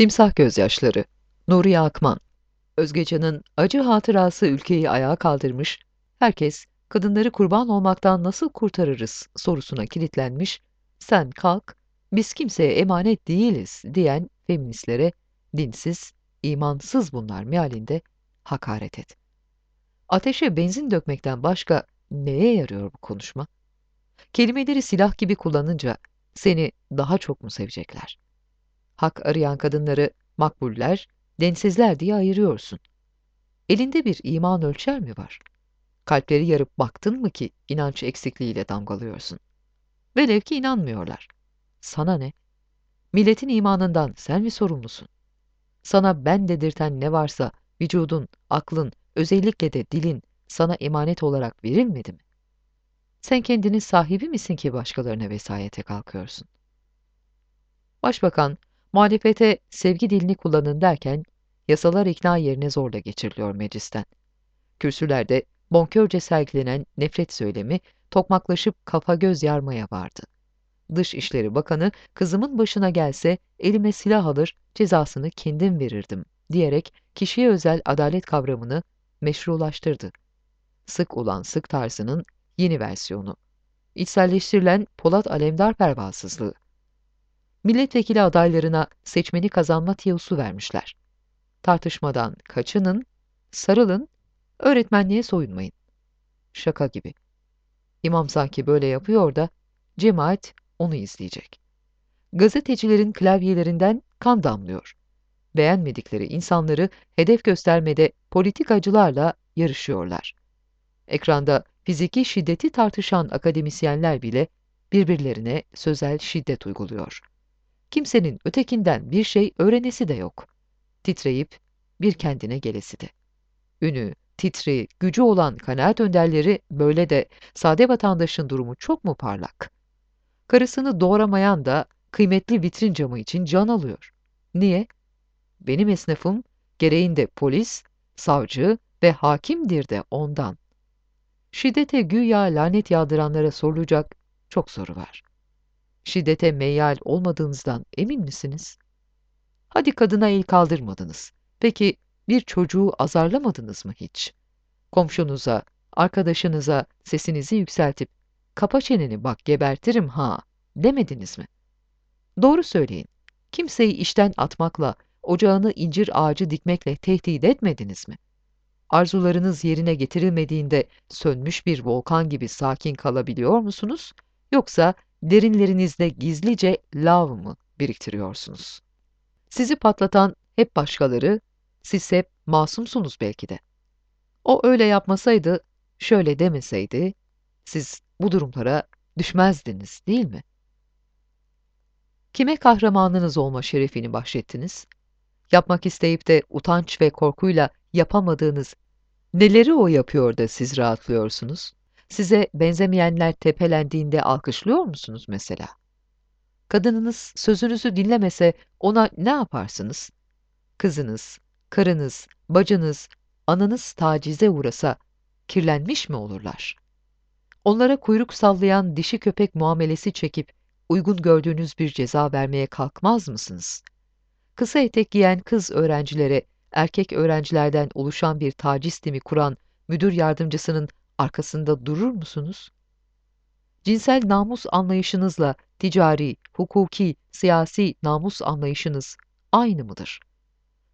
Timsah Gözyaşları Nuriye Akman Özgecan'ın acı hatırası ülkeyi ayağa kaldırmış, herkes kadınları kurban olmaktan nasıl kurtarırız sorusuna kilitlenmiş, sen kalk, biz kimseye emanet değiliz diyen feministlere dinsiz, imansız bunlar mealinde hakaret et. Ateşe benzin dökmekten başka neye yarıyor bu konuşma? Kelimeleri silah gibi kullanınca seni daha çok mu sevecekler? Hak arayan kadınları makbuller, densizler diye ayırıyorsun. Elinde bir iman ölçer mi var? Kalpleri yarıp baktın mı ki inanç eksikliğiyle damgalıyorsun? Velev ki inanmıyorlar. Sana ne? Milletin imanından sen mi sorumlusun? Sana ben dedirten ne varsa vücudun, aklın, özellikle de dilin sana emanet olarak verilmedi mi? Sen kendinin sahibi misin ki başkalarına vesayete kalkıyorsun? Başbakan, muhalefete sevgi dilini kullanın derken, yasalar ikna yerine zorla geçiriliyor meclisten. Kürsülerde bonkörce sergilenen nefret söylemi, tokmaklaşıp kafa göz yarmaya vardı. Dışişleri Bakanı, kızımın başına gelse elime silah alır, cezasını kendim verirdim diyerek kişiye özel adalet kavramını meşrulaştırdı. Sık ulan sık tarzının yeni versiyonu. İçselleştirilen Polat Alemdar pervasızlığı. Milletvekili adaylarına seçmeni kazanma tiyosu vermişler. Tartışmadan kaçının, sarılın, öğretmenliğe soyunmayın. Şaka gibi. İmam sanki böyle yapıyor da cemaat onu izleyecek. Gazetecilerin klavyelerinden kan damlıyor. Beğenmedikleri insanları hedef göstermede politikacılarla yarışıyorlar. Ekranda fiziki şiddeti tartışan akademisyenler bile birbirlerine sözel şiddet uyguluyor. Kimsenin ötekinden bir şey öğrenesi de yok. Titreyip bir kendine gelesi de. Ünü, titri, gücü olan kanaat önderleri böyle de sade vatandaşın durumu çok mu parlak? Karısını doğramayan da kıymetli vitrin camı için can alıyor. Niye? Benim esnafım gereğinde polis, savcı ve hakimdir de ondan. Şiddete güya lanet yağdıranlara sorulacak çok soru var. Şiddete meyyal olmadığınızdan emin misiniz? Hadi kadına el kaldırmadınız. Peki bir çocuğu azarlamadınız mı hiç? Komşunuza, arkadaşınıza sesinizi yükseltip kapa çeneni bak gebertirim ha demediniz mi? Doğru söyleyin. Kimseyi işten atmakla, ocağını incir ağacı dikmekle tehdit etmediniz mi? Arzularınız yerine getirilmediğinde sönmüş bir volkan gibi sakin kalabiliyor musunuz? Yoksa derinlerinizde gizlice lav mı biriktiriyorsunuz? Sizi patlatan hep başkaları, siz hep masumsunuz belki de. O öyle yapmasaydı, şöyle demeseydi, siz bu durumlara düşmezdiniz değil mi? Kime kahramanınız olma şerefini bahşettiniz? Yapmak isteyip de utanç ve korkuyla yapamadığınız neleri o yapıyor da siz rahatlıyorsunuz? Size benzemeyenler tepelendiğinde alkışlıyor musunuz mesela? Kadınınız sözünüzü dinlemese ona ne yaparsınız? Kızınız, karınız, bacınız, ananız tacize uğrasa kirlenmiş mi olurlar? Onlara kuyruk sallayan dişi köpek muamelesi çekip uygun gördüğünüz bir ceza vermeye kalkmaz mısınız? Kısa etek giyen kız öğrencilere erkek öğrencilerden oluşan bir taciz timi kuran müdür yardımcısının arkasında durur musunuz? Cinsel namus anlayışınızla ticari, hukuki, siyasi namus anlayışınız aynı mıdır?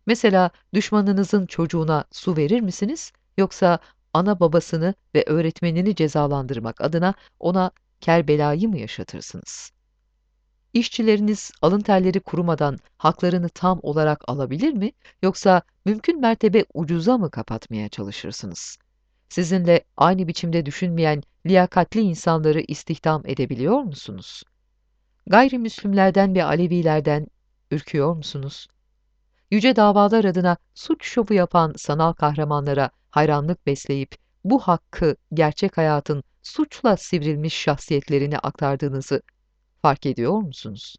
Mesela düşmanınızın çocuğuna su verir misiniz yoksa ana babasını ve öğretmenini cezalandırmak adına ona kerbelayı mı yaşatırsınız? İşçileriniz alın terleri kurumadan haklarını tam olarak alabilir mi yoksa mümkün mertebe ucuza mı kapatmaya çalışırsınız? Sizinle aynı biçimde düşünmeyen liyakatli insanları istihdam edebiliyor musunuz? Gayrimüslimlerden ve Alevilerden ürküyor musunuz? Yüce davalar adına suç şovu yapan sanal kahramanlara hayranlık besleyip bu hakkı gerçek hayatın suçla sivrilmiş şahsiyetlerini aktardığınızı fark ediyor musunuz?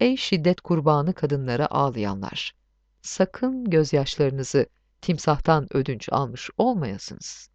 Ey şiddet kurbanı kadınlara ağlayanlar! Sakın gözyaşlarınızı timsahtan ödünç almış olmayasınız.